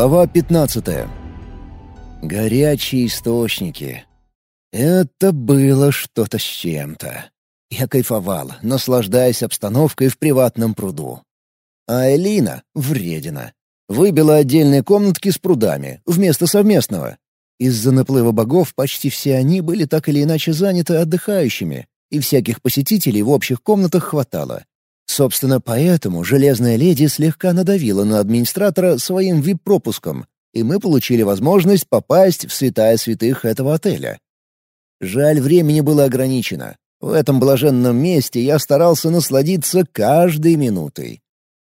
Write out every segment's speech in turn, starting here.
Глава 15. Горячие источники. Это было что-то с чем-то. Я кайфовал, наслаждаясь обстановкой в приватном пруду. А Элина — вредина. Выбила отдельные комнатки с прудами, вместо совместного. Из-за наплыва богов почти все они были так или иначе заняты отдыхающими, и всяких посетителей в общих комнатах хватало. Собственно, поэтому Железная Леди слегка надавила на администратора своим вип-пропуском, и мы получили возможность попасть в святая святых этого отеля. Жаль, времени было ограничено. В этом блаженном месте я старался насладиться каждой минутой.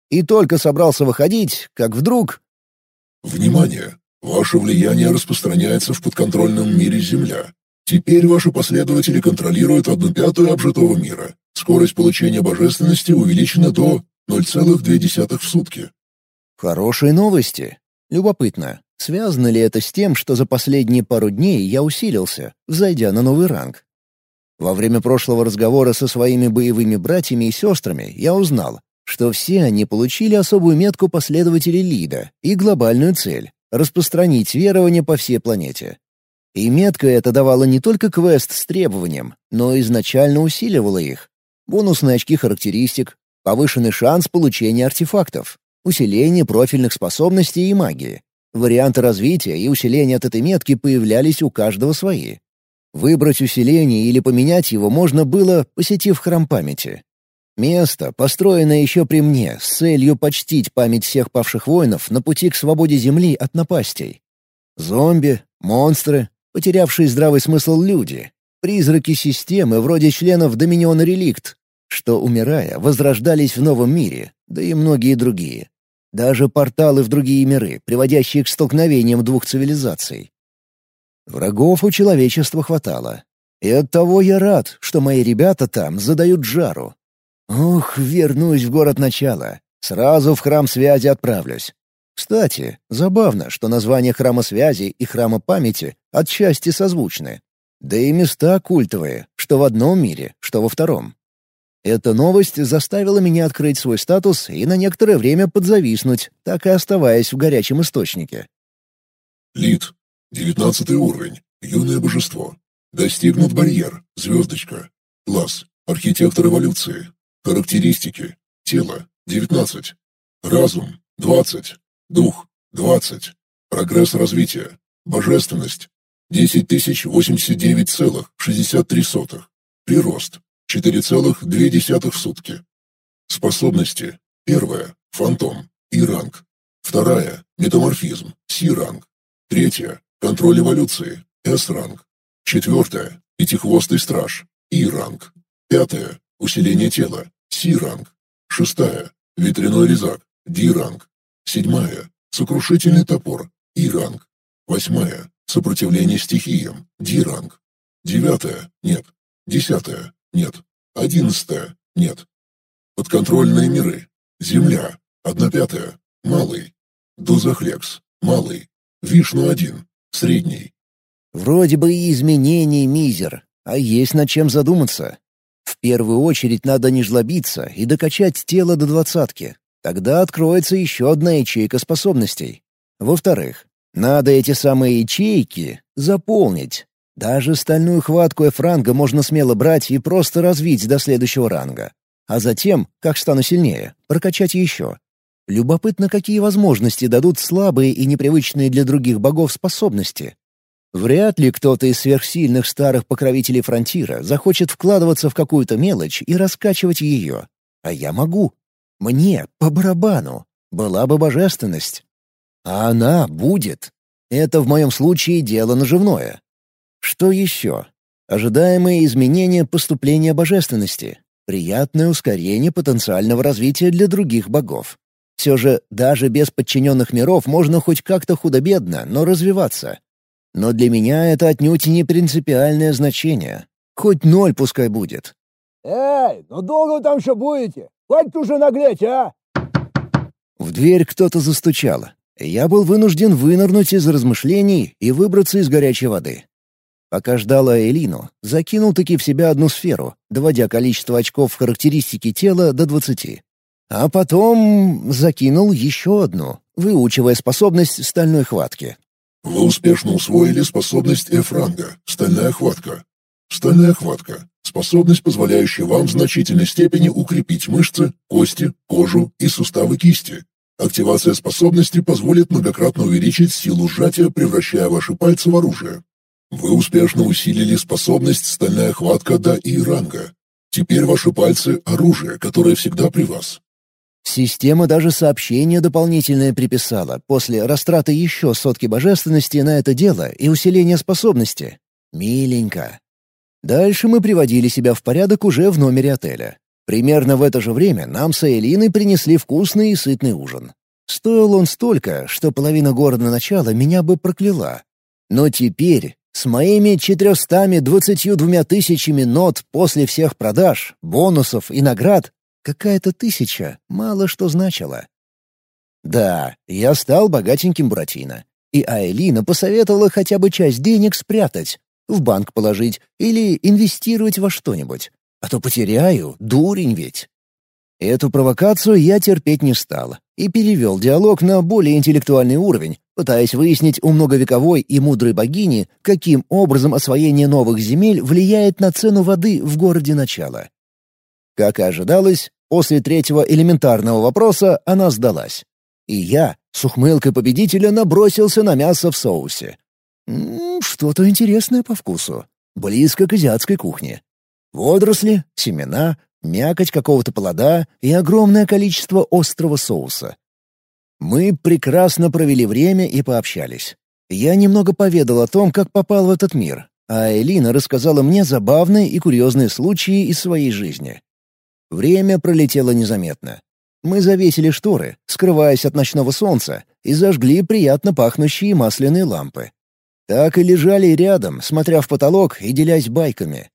И только собрался выходить, как вдруг... «Внимание! Ваше влияние распространяется в подконтрольном мире Земля. Теперь ваши последователи контролируют одну пятую обжитого мира. Скорость получения божественности увеличена до 0,2 в сутки. Хорошие новости. Любопытно, связано ли это с тем, что за последние пару дней я усилился, взойдя на новый ранг? Во время прошлого разговора со своими боевыми братьями и сестрами я узнал, что все они получили особую метку последователей Лида и глобальную цель — распространить верование по всей планете. И метка эта давала не только квест с требованием, но изначально усиливала их. Бонусные очки характеристик, повышенный шанс получения артефактов, усиление профильных способностей и магии. Варианты развития и усиления от этой метки появлялись у каждого свои. Выбрать усиление или поменять его можно было, посетив храм памяти. Место, построенное еще при мне, с целью почтить память всех павших воинов на пути к свободе Земли от напастей. Зомби, монстры, потерявшие здравый смысл люди, призраки системы вроде членов Доминиона Реликт, что, умирая, возрождались в новом мире, да и многие другие. Даже порталы в другие миры, приводящие к столкновениям двух цивилизаций. Врагов у человечества хватало. И оттого я рад, что мои ребята там задают жару. Ох, вернусь в город начала. Сразу в храм связи отправлюсь. Кстати, забавно, что названия храма связи и храма памяти отчасти созвучны. Да и места культовые, что в одном мире, что во втором. Эта новость заставила меня открыть свой статус и на некоторое время подзависнуть, так и оставаясь в горячем источнике. Лид. Девятнадцатый уровень. Юное божество. Достигнут барьер. Звездочка. Класс. Архитектор эволюции. Характеристики. Тело. 19. Разум. 20. Дух — 20. Прогресс развития. Божественность — 10089,63. Прирост — 4,2 в сутки. Способности. Первая — фантом, И-ранг. Вторая — метаморфизм, Си-ранг. Третья — контроль эволюции, С-ранг. Четвертая — пятихвостый страж, И-ранг. Пятая — усиление тела, Си-ранг. Шестая — ветряной резак, Ди-ранг. Седьмая — сокрушительный топор, И-ранг. Восьмая — сопротивление стихиям, Ди-ранг. Девятая — нет. Десятая — нет. Одиннадцатая — нет. Подконтрольные миры. Земля. Одна пятая. Малый. Дузахлекс. Малый. Вишну-1. Средний. Вроде бы и изменений мизер, а есть над чем задуматься. В первую очередь надо не жлобиться и докачать тело до двадцатки, Тогда откроется еще одна ячейка способностей. Во-вторых, надо эти самые ячейки заполнить. Даже стальную хватку F-ранга можно смело брать и просто развить до следующего ранга. А затем, как стану сильнее, прокачать еще. Любопытно, какие возможности дадут слабые и непривычные для других богов способности. Вряд ли кто-то из сверхсильных старых покровителей фронтира захочет вкладываться в какую-то мелочь и раскачивать ее. А я могу. Мне, по барабану, была бы божественность. А она будет. Это в моем случае дело наживное. Что еще? Ожидаемые изменения поступления божественности. Приятное ускорение потенциального развития для других богов. Все же, даже без подчиненных миров можно хоть как-то худо-бедно, но развиваться. Но для меня это отнюдь не принципиальное значение. Хоть ноль пускай будет. «Эй, ну долго вы там еще будете? Хватит уже наглеть, а!» В дверь кто-то застучал. Я был вынужден вынырнуть из размышлений и выбраться из горячей воды. Пока ждала Элину, закинул-таки в себя одну сферу, доводя количество очков в характеристике тела до двадцати. А потом закинул еще одну, выучивая способность стальной хватки. Вы успешно усвоили способность F-ранга «Стальная хватка». Стальная хватка – способность, позволяющая вам в значительной степени укрепить мышцы, кости, кожу и суставы кисти. Активация способности позволит многократно увеличить силу сжатия, превращая ваши пальцы в оружие. Вы успешно усилили способность «Стальная хватка» до И-ранга. Теперь ваши пальцы — оружие, которое всегда при вас. Система даже сообщение дополнительное приписала после растраты еще сотки божественности на это дело и усиления способности. Миленько. Дальше мы приводили себя в порядок уже в номере отеля. Примерно в это же время нам с Эйлиной принесли вкусный и сытный ужин. Стоил он столько, что половина города начала меня бы прокляла. Но теперь, с моими 422 тысячами нот после всех продаж, бонусов и наград, какая-то тысяча мало что значила. Да, я стал богатеньким Буратино. И Айлина посоветовала хотя бы часть денег спрятать, в банк положить или инвестировать во что-нибудь. А то потеряю, дурень ведь. Эту провокацию я терпеть не стал и перевел диалог на более интеллектуальный уровень, пытаясь выяснить у многовековой и мудрой богини, каким образом освоение новых земель влияет на цену воды в городе начала. Как и ожидалось, после третьего элементарного вопроса она сдалась. И я, с ухмылкой победителя, набросился на мясо в соусе. Что-то интересное по вкусу. Близко к азиатской кухне. Водоросли, семена, мякоть какого-то плода и огромное количество острого соуса. Мы прекрасно провели время и пообщались. Я немного поведал о том, как попал в этот мир, а Элина рассказала мне забавные и курьезные случаи из своей жизни. Время пролетело незаметно. Мы завесили шторы, скрываясь от ночного солнца, и зажгли приятно пахнущие масляные лампы. Так и лежали рядом, смотря в потолок и делясь байками.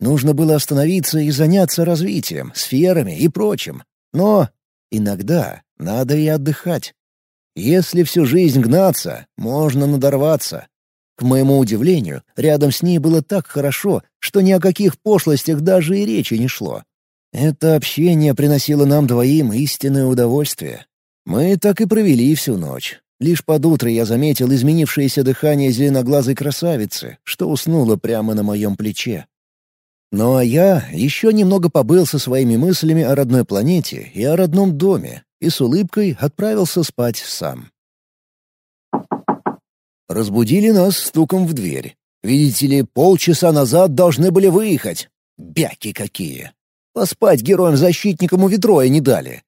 Нужно было остановиться и заняться развитием, сферами и прочим. Но иногда надо и отдыхать. Если всю жизнь гнаться, можно надорваться. К моему удивлению, рядом с ней было так хорошо, что ни о каких пошлостях даже и речи не шло. Это общение приносило нам двоим истинное удовольствие. Мы так и провели всю ночь. Лишь под утро я заметил изменившееся дыхание зеленоглазой красавицы, что уснула прямо на моем плече. Ну а я еще немного побыл со своими мыслями о родной планете и о родном доме, и с улыбкой отправился спать сам. Разбудили нас стуком в дверь. Видите ли, полчаса назад должны были выехать. Бяки какие! Поспать героям-защитникам у ветроя не дали.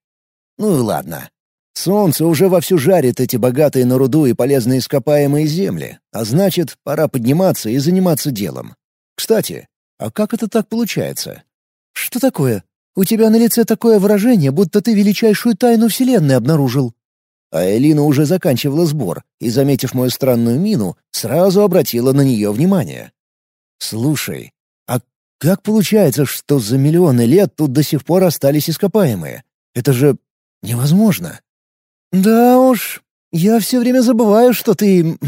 Ну и ладно. Солнце уже вовсю жарит эти богатые на руду и полезные ископаемые земли, а значит, пора подниматься и заниматься делом. Кстати, а как это так получается? Что такое? У тебя на лице такое выражение, будто ты величайшую тайну Вселенной обнаружил. А Элина уже заканчивала сбор и, заметив мою странную мину, сразу обратила на нее внимание. «Слушай, а как получается, что за миллионы лет тут до сих пор остались ископаемые? Это же невозможно». «Да уж, я все время забываю, что ты...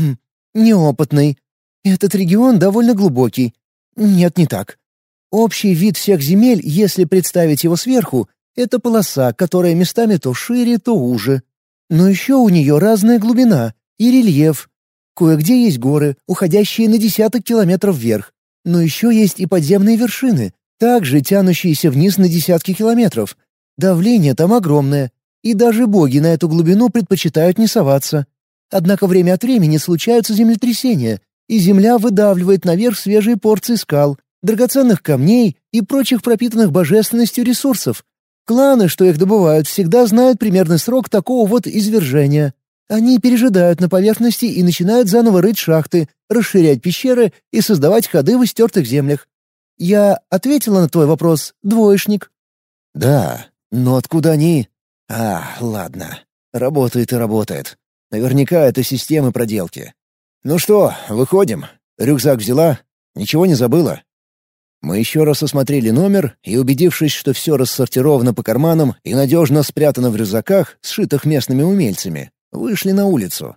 неопытный. Этот регион довольно глубокий, нет, не так. Общий вид всех земель, если представить его сверху, это полоса, которая местами то шире, то уже. Но еще у нее разная глубина и рельеф. Кое-где есть горы, уходящие на десяток километров вверх. Но еще есть и подземные вершины, также тянущиеся вниз на десятки километров. Давление там огромное, и даже боги на эту глубину предпочитают не соваться. Однако время от времени случаются землетрясения, и земля выдавливает наверх свежие порции скал, драгоценных камней и прочих пропитанных божественностью ресурсов. Кланы, что их добывают, всегда знают примерный срок такого вот извержения. Они пережидают на поверхности и начинают заново рыть шахты, расширять пещеры и создавать ходы в истертых землях. Я ответила на твой вопрос, двоечник. Да, но откуда они? А, ладно. Работает и работает. Наверняка это системы проделки. «Ну что, выходим? Рюкзак взяла? Ничего не забыла?» Мы еще раз осмотрели номер и, убедившись, что все рассортировано по карманам и надежно спрятано в рюкзаках, сшитых местными умельцами, вышли на улицу.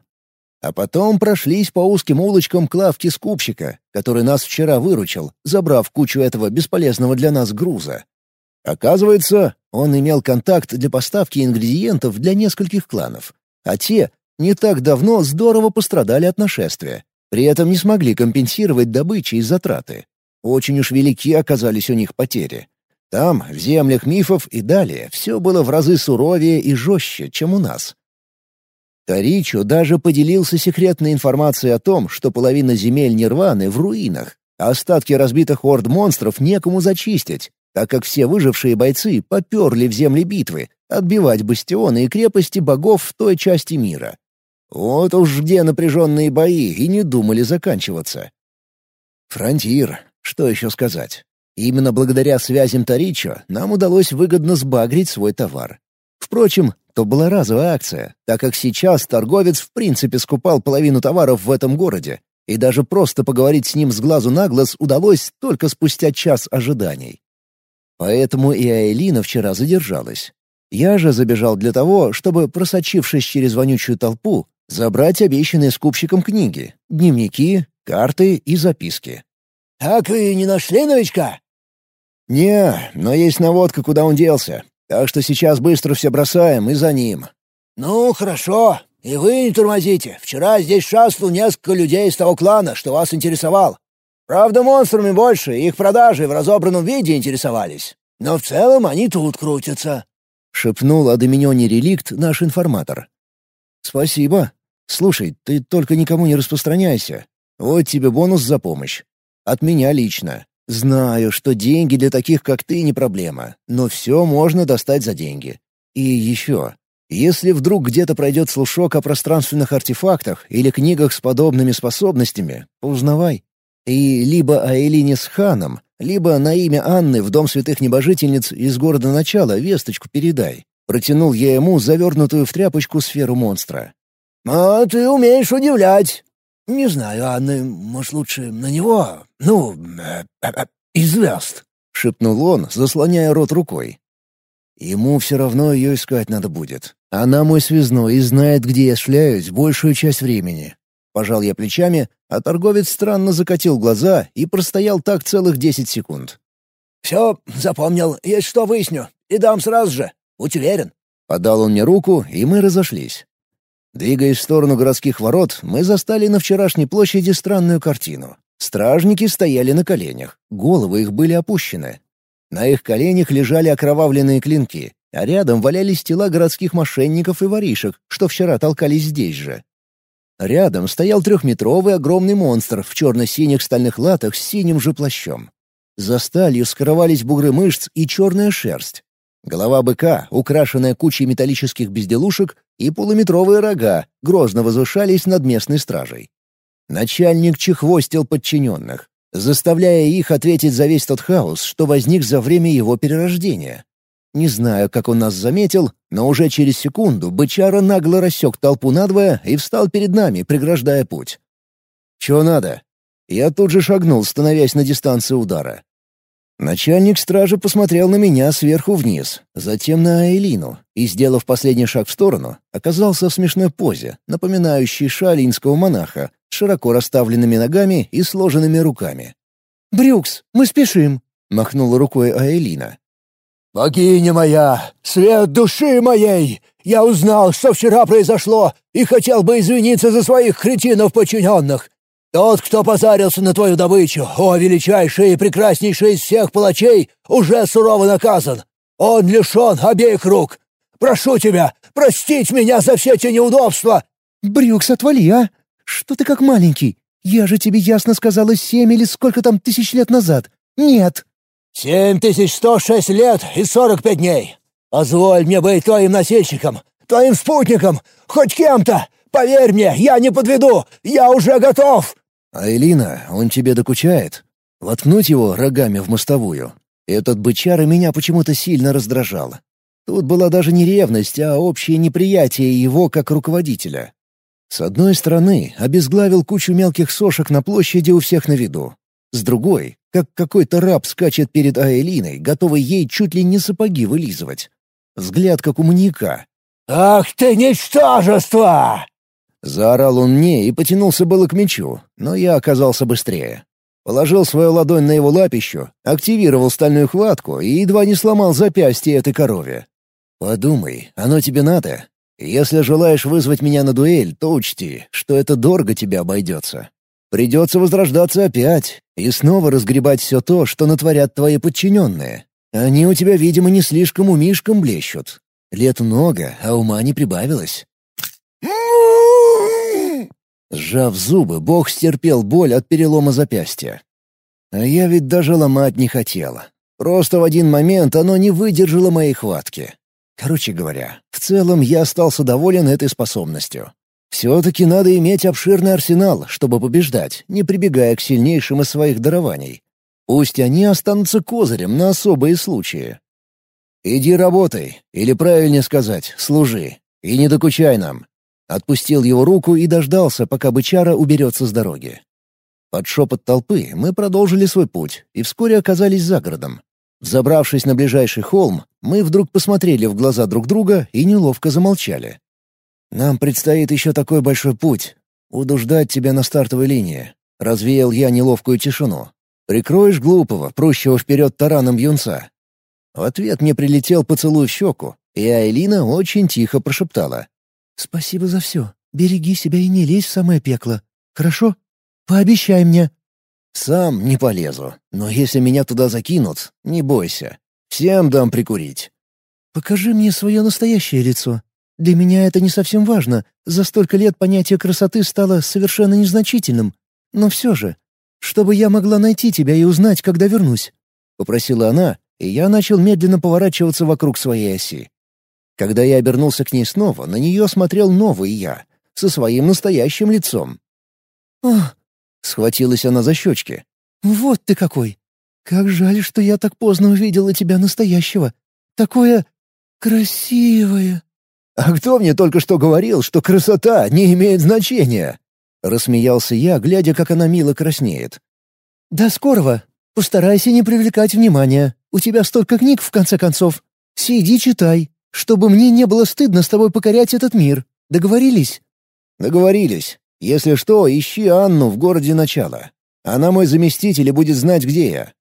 А потом прошлись по узким улочкам к лавке скупщика, который нас вчера выручил, забрав кучу этого бесполезного для нас груза. Оказывается, он имел контакт для поставки ингредиентов для нескольких кланов, а те не так давно здорово пострадали от нашествия. При этом не смогли компенсировать добычи и затраты. Очень уж велики оказались у них потери. Там, в землях мифов и далее, все было в разы суровее и жестче, чем у нас. Таричу даже поделился секретной информацией о том, что половина земель Нирваны в руинах, а остатки разбитых орд монстров некому зачистить, так как все выжившие бойцы поперли в земли битвы, отбивать бастионы и крепости богов в той части мира. Вот уж где напряженные бои и не думали заканчиваться. Фронтир, что еще сказать? Именно благодаря связям Таричо нам удалось выгодно сбагрить свой товар. Впрочем, то была разовая акция, так как сейчас торговец в принципе скупал половину товаров в этом городе, и даже просто поговорить с ним с глазу на глаз удалось только спустя час ожиданий. Поэтому и Айлина вчера задержалась. Я же забежал для того, чтобы, просочившись через вонючую толпу, забрать обещанные скупщиком книги, дневники, карты и записки. «Так вы не нашли новичка?» «Не, но есть наводка, куда он делся. Так что сейчас быстро все бросаем и за ним». «Ну, хорошо. И вы не тормозите. Вчера здесь шастал несколько людей из того клана, что вас интересовал. Правда, монстрами больше, их продажи в разобранном виде интересовались. Но в целом они тут крутятся», — шепнул о Доминионе Реликт наш информатор. «Спасибо. Слушай, ты только никому не распространяйся. Вот тебе бонус за помощь. От меня лично. Знаю, что деньги для таких, как ты, не проблема, но все можно достать за деньги. И еще, если вдруг где-то пройдет слушок о пространственных артефактах или книгах с подобными способностями, узнавай. И либо о Элине с Ханом, либо на имя Анны в Дом святых небожительниц из города Начала весточку передай. Протянул я ему завернутую в тряпочку сферу монстра. «А ты умеешь удивлять. Не знаю, Анны, может, лучше на него, ну, э, э, э, звезд», — шепнул он, заслоняя рот рукой. «Ему все равно ее искать надо будет. Она мой связной и знает, где я шляюсь большую часть времени. Пожал я плечами, а торговец странно закатил глаза и простоял так целых десять секунд. «Все, запомнил. Есть что выясню. И дам сразу же. Будь уверен». Подал он мне руку, и мы разошлись. Двигаясь в сторону городских ворот, мы застали на вчерашней площади странную картину. Стражники стояли на коленях, головы их были опущены. На их коленях лежали окровавленные клинки, а рядом валялись тела городских мошенников и воришек, что вчера толкались здесь же. Рядом стоял трехметровый огромный монстр в черно-синих стальных латах с синим же плащом. За сталью скрывались бугры мышц и черная шерсть. Голова быка, украшенная кучей металлических безделушек, и полуметровые рога грозно возвышались над местной стражей. Начальник чехвостил подчиненных, заставляя их ответить за весь тот хаос, что возник за время его перерождения. Не знаю, как он нас заметил, но уже через секунду бычара нагло рассек толпу надвое и встал перед нами, преграждая путь. «Чего надо?» Я тут же шагнул, становясь на дистанции удара. Начальник стражи посмотрел на меня сверху вниз, затем на Айлину, и, сделав последний шаг в сторону, оказался в смешной позе, напоминающей шалинского монаха, с широко расставленными ногами и сложенными руками. «Брюкс, мы спешим!» — махнула рукой Айлина. «Богиня моя, свет души моей! Я узнал, что вчера произошло, и хотел бы извиниться за своих кретинов подчиненных. Тот, кто позарился на твою добычу, о величайший и прекраснейший из всех палачей, уже сурово наказан. Он лишен обеих рук. Прошу тебя, простить меня за все эти неудобства!» «Брюкс, отвали, а! Что ты как маленький? Я же тебе ясно сказала семь или сколько там тысяч лет назад. Нет!» «Семь тысяч сто шесть лет и сорок пять дней. Позволь мне быть твоим носильщиком, твоим спутником, хоть кем-то. Поверь мне, я не подведу, я уже готов!» «А Элина, он тебе докучает? Воткнуть его рогами в мостовую? Этот бычара меня почему-то сильно раздражал. Тут была даже не ревность, а общее неприятие его как руководителя. С одной стороны, обезглавил кучу мелких сошек на площади у всех на виду. С другой, как какой-то раб скачет перед Аэлиной, готовый ей чуть ли не сапоги вылизывать. Взгляд как у маньяка. «Ах ты ничтожество!» Заорал он мне и потянулся было к мечу, но я оказался быстрее. Положил свою ладонь на его лапищу, активировал стальную хватку и едва не сломал запястье этой корове. «Подумай, оно тебе надо? Если желаешь вызвать меня на дуэль, то учти, что это дорого тебе обойдется. Придется возрождаться опять и снова разгребать все то, что натворят твои подчиненные. Они у тебя, видимо, не слишком умишком блещут. Лет много, а ума не прибавилось. Сжав зубы, бог стерпел боль от перелома запястья. А я ведь даже ломать не хотела. Просто в один момент оно не выдержало моей хватки. Короче говоря, в целом я остался доволен этой способностью. Все-таки надо иметь обширный арсенал, чтобы побеждать, не прибегая к сильнейшим из своих дарований. Пусть они останутся козырем на особые случаи. «Иди работай, или правильнее сказать, служи, и не докучай нам». Отпустил его руку и дождался, пока бычара уберется с дороги. Под шепот толпы мы продолжили свой путь и вскоре оказались за городом. Взобравшись на ближайший холм, мы вдруг посмотрели в глаза друг друга и неловко замолчали. «Нам предстоит еще такой большой путь. Буду ждать тебя на стартовой линии». Развеял я неловкую тишину. «Прикроешь глупого, прущего вперед тараном юнца?» В ответ мне прилетел поцелуй в щеку, и Айлина очень тихо прошептала. «Спасибо за все. Береги себя и не лезь в самое пекло. Хорошо? Пообещай мне». «Сам не полезу, но если меня туда закинут, не бойся. Всем дам прикурить». «Покажи мне свое настоящее лицо. Для меня это не совсем важно. За столько лет понятие красоты стало совершенно незначительным. Но все же, чтобы я могла найти тебя и узнать, когда вернусь», — попросила она, и я начал медленно поворачиваться вокруг своей оси. Когда я обернулся к ней снова, на нее смотрел новый я, со своим настоящим лицом. «Ох, Схватилась она за щечки. «Вот ты какой! Как жаль, что я так поздно увидела тебя настоящего. Такое красивое!» «А кто мне только что говорил, что красота не имеет значения?» Рассмеялся я, глядя, как она мило краснеет. «До скорого. Постарайся не привлекать внимания. У тебя столько книг, в конце концов. Сиди, читай, чтобы мне не было стыдно с тобой покорять этот мир. Договорились?» «Договорились. Если что, ищи Анну в городе начала. Она мой заместитель и будет знать, где я».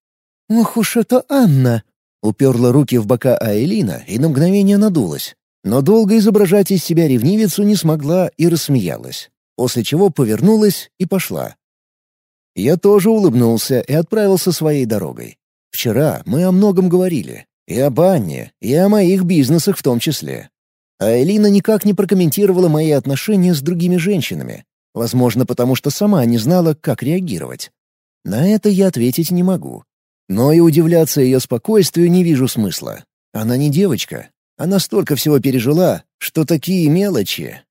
«Ох уж это Анна!» — уперла руки в бока Айлина и на мгновение надулась. Но долго изображать из себя ревнивицу не смогла и рассмеялась, после чего повернулась и пошла. Я тоже улыбнулся и отправился своей дорогой. Вчера мы о многом говорили. И об Анне, и о моих бизнесах в том числе. А Элина никак не прокомментировала мои отношения с другими женщинами, Возможно, потому что сама не знала, как реагировать. На это я ответить не могу. Но и удивляться ее спокойствию не вижу смысла. Она не девочка. Она столько всего пережила, что такие мелочи.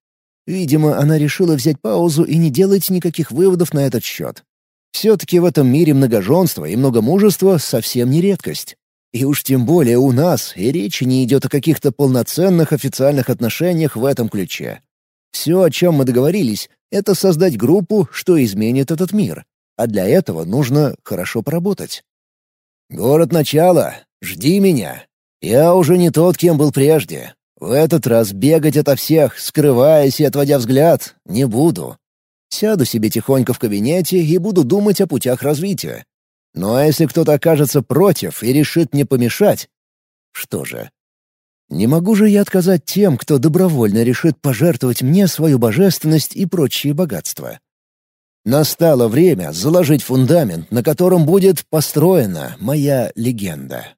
Видимо, она решила взять паузу и не делать никаких выводов на этот счет. Все-таки в этом мире многоженство и многомужество совсем не редкость. И уж тем более у нас и речи не идет о каких-то полноценных официальных отношениях в этом ключе. Все, о чем мы договорились, это создать группу, что изменит этот мир. А для этого нужно хорошо поработать. «Город начала. Жди меня. Я уже не тот, кем был прежде. В этот раз бегать ото всех, скрываясь и отводя взгляд, не буду. Сяду себе тихонько в кабинете и буду думать о путях развития. Ну а если кто-то окажется против и решит мне помешать, что же, не могу же я отказать тем, кто добровольно решит пожертвовать мне свою божественность и прочие богатства. Настало время заложить фундамент, на котором будет построена моя легенда.